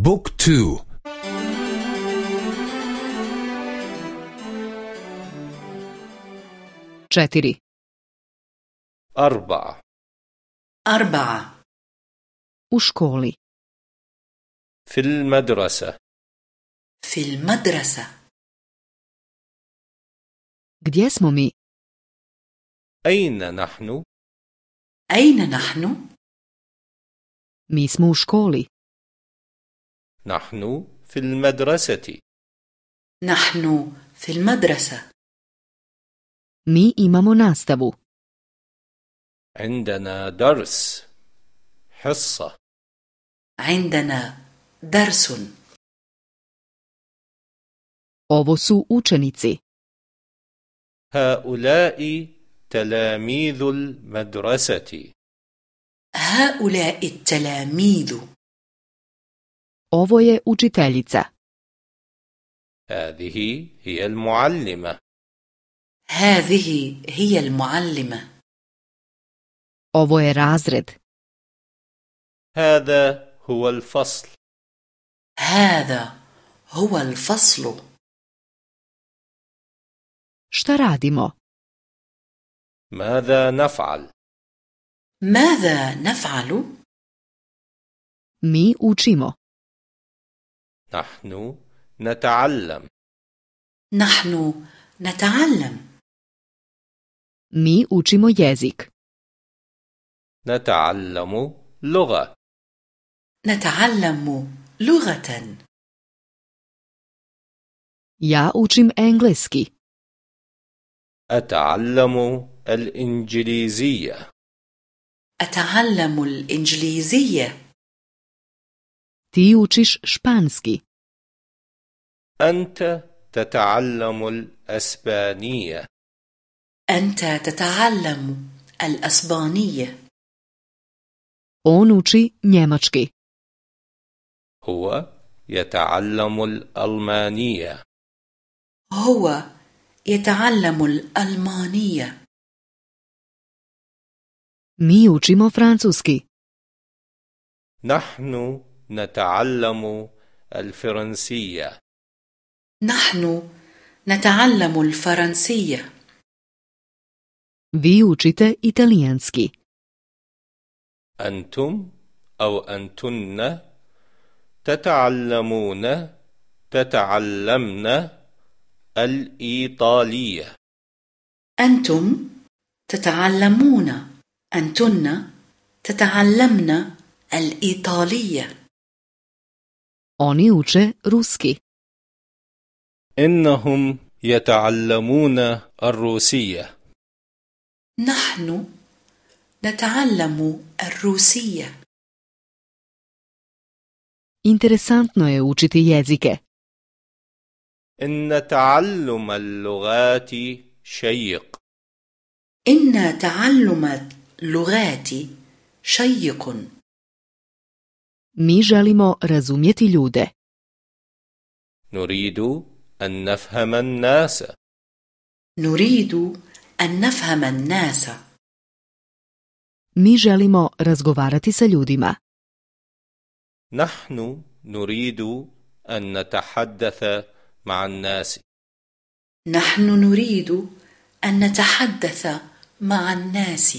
بوك تو četiri, أربعة أربعة u školi, في المدرسة في المدرسة gdje smo mi? أين نحن؟ أين نحن؟ Mi smo u školi. نحن في المدرسة. نحن في المدرسة. Mi imamo nastavu. عندنا درس حصة. عندنا درس. Ovo su učenici. هؤلاء تلاميذ المدرسة. هؤلاء التلاميذ. Ovo je učiteljica. هذه هي المعلمة هذه هي المعلمة Ovo je razred. هذا هو الفصل هذا هو الفصل Šta radimo? ماذا نفعل؟ ماذا نفعل؟ Mi učimo. نحن نتعلم. نحن نتعلم. Mi učimo jezik. نتعلم لغة. نتعلم لغة. Ja učim engleski. أتعلم الإنجليزية. أتعلم الإنجليزية. Ti učiš španski. أنت تتعلم الأسبانية أنت تتعلم الأسبانية On uči njemački. هو يتعلم الألمانية هو يتعلم الألمانية Mi učimo francuski. نحن نتعلم الفرنسية. نحن نتعلم الفرنسية. Vi učite italijanski. أنتم أو أنتن تتعلمون تتعلمن الإيطالية. أنتم تتعلمون أنتن تتعلمن الإيطالية. Oni uče ruski. إنهم يتعلمون الروسية نحن نتعلم الروسية Interesantno je učiti jezike. إن تعلم اللغات شيق إن تعلم اللغات شيق Mi želimo razumjeti ljude. نريد أن نفهم الناس نريد أن نفهم الناس Mi želimo razgovarati sa ljudima. نحن نريد أن نتحدث مع الناس نحن نريد أن نتحدث مع الناس